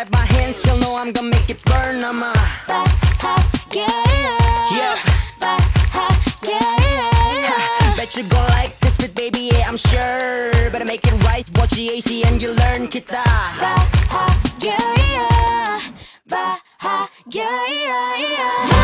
if clap my hands, she'll know I'm gonna make it burn. I'm a yeah. Bet you gon' like this bit, baby, yeah, I'm sure. Better make it right, watch the AC and you learn kita. Yeah, yeah, yeah, yeah.